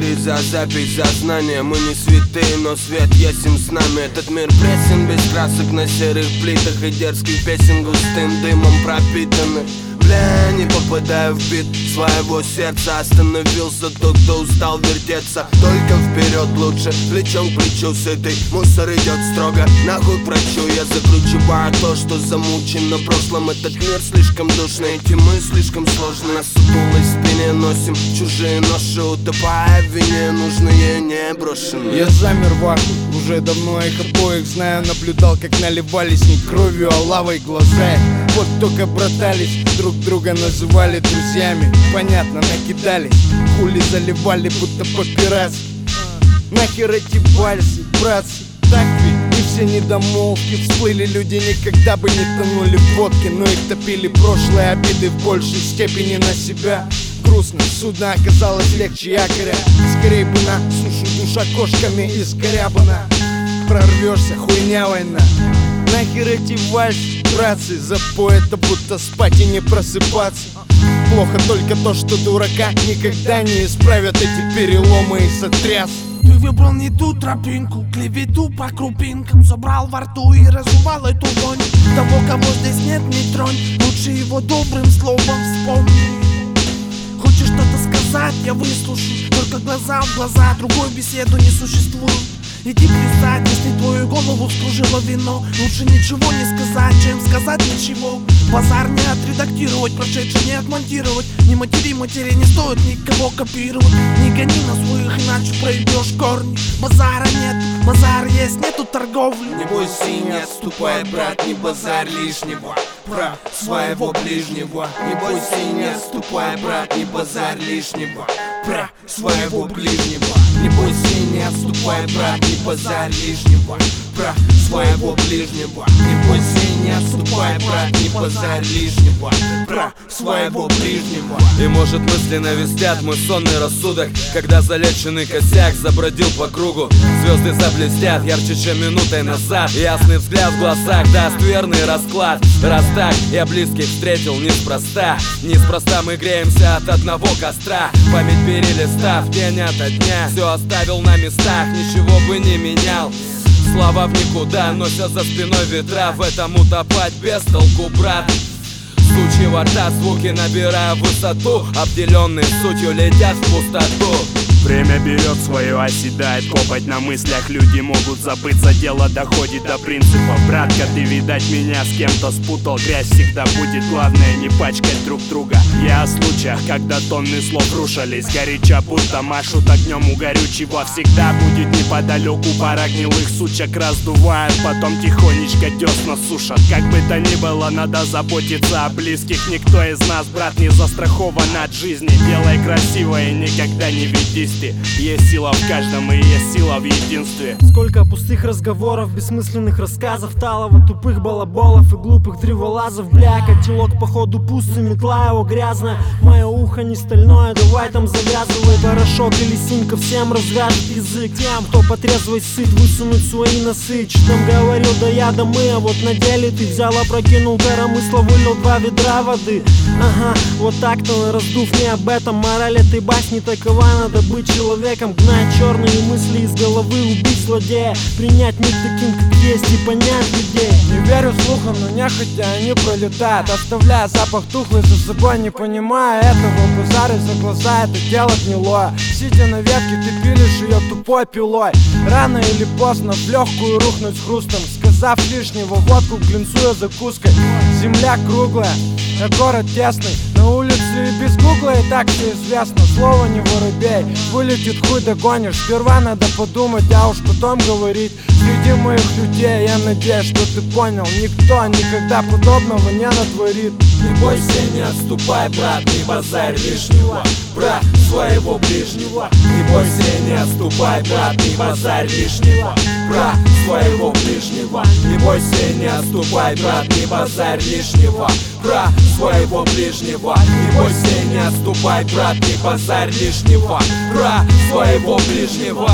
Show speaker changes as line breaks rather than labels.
за запись, за знания Мы не святые, но свет ясен с нами. Этот мир пресен без красок на серых плитах И дерзких песен густым дымом пропитаны Бля, не попадаю в бит своего сердца. Остановился тот, кто устал вертеться. Только вперед лучше, плечом к плечу с этой Мусор идет строго, нахуй к врачу. Я закручиваю то, что замучено прошлом Этот мир слишком душный, эти мы слишком сложные. На сутулой спине носим чужие ноши Утопая в вине, нужные не брошенные
Я замер в аху, уже давно их обоих знаю Наблюдал, как наливались не кровью, а лавой глаза. Вот только братались, друг друга называли друзьями. Понятно, накидались, хули заливали, будто папирос Нахер эти вальсы, братцы, так ведь все недомолвки Всплыли люди, никогда бы не тонули в водке Но их топили прошлые обиды в большей степени на себя Грустно, судно оказалось легче якоря. Скорей бы на сушу душа кошками искорябана. Прорвешься, хуйня война. Нахер эти вальс, братцы Запой это будто спать и не просыпаться. Плохо только то, что дурака никогда не исправят эти переломы и сотряс.
Ты выбрал не ту тропинку, клевету по крупинкам. Собрал во рту и разувал эту вонь. Того, кого здесь нет, не тронь. Лучше его добрым словом вспомни сказать, я выслушаю Только глаза в глаза, другой беседу не существует. Иди плясать, если твою голову вскружило вино. Лучше ничего не сказать, чем сказать ничего. Базар не отредактировать, прошедший не отмонтировать. Не матери матери, не стоит никого копировать. Не гони на своих, иначе проебешь корни. Базара нет, базар есть, нету торговли.
Не бойся не отступай, брат, не базарь лишнего Про своего ближнего. Не бойся и не отступай, брат, не базарь лишнего. Про своего ближнего. Не бойся и не отступай, брат, не базарь лишнего Про своего ближнего. Не бойся и не отступай, брат, не базарь лишнего. Про своего ближнего.
И может мысли навестят мой сонный рассудок Когда залеченный косяк забродил по кругу. Звезды заблестят ярче, чем минутой назад. Ясный взгляд в глазах даст верный расклад. Раз так, я близких встретил неспроста. Неспроста мы греемся от одного костра. Память перелистав день ото дня Все оставил на местах, ничего бы не менял Слова в никуда, носят за спиной ветра. В этом утопать без толку, брат. Сучьи во рта, звуки набирая высоту. Обделенные сутью летят в пустоту
Время берет свое, оседает копоть на мыслях. Люди могут забыться, дело доходит до принципов. Братка, ты, видать, меня с кем-то спутал. Грязь всегда будет, главное не пачкать друг друга. Я о случаях, когда тонны слов рушились. Горяча будто машут огнем у горючего. Всегда будет неподалеку пара гнилых сучек Раздувают, потом тихонечко десна сушат. Как бы то ни было, надо заботиться о близких. Никто из нас, брат, не застрахован от жизни. Делай красиво и никогда не ведись ты Есть сила в каждом и есть сила в единстве.
Сколько пустых разговоров, бессмысленных рассказов Талого, тупых балаболов и глупых древолазов. Бля, котелок походу пустый, метла его грязная. Мое ухо не стальное, давай там завязывай. Порошок или синька, всем развяжет язык. Тем, кто потрезвый сыт, высунуть свои носы. Че там говорил, да я, да мы, а вот на деле ты взял, опрокинул коромысло, вылил два ведра воды. Ага, вот так-то раздув не об этом Мораль этой басни такова, надо быть человеком Гнать черные мысли из головы, убить злодея Принять мир таким, как есть и понять людей
Не верю слухам, но нехотя они пролетают Оставляя запах тухлый за собой, не понимая этого. Базары за глаза, это дело гнилое. Сидя на ветке, ты пилишь ее тупой пилой. Рано или поздно в легкую рухнуть с хрустом Сказав лишнего, водку глинцуя закуской. Земля круглая, а город тесный На улице и без гугла и так все известно Слово не воробей, вылетит хуй догонишь. Сперва надо подумать, а уж потом говорить Среди моих людей я надеюсь, что ты понял. Никто никогда подобного не натворит.
Не бойся, не отступай, брат, не базарь лишнего. Про своего ближнего. Не бойся, не отступай, брат, не базарь лишнего. Про своего ближнего. Не бойся, не отступай, брат, не базарь лишнего. Про своего ближнего. Не бойся, не отступай, брат, не базарь лишнего. Про своего ближнего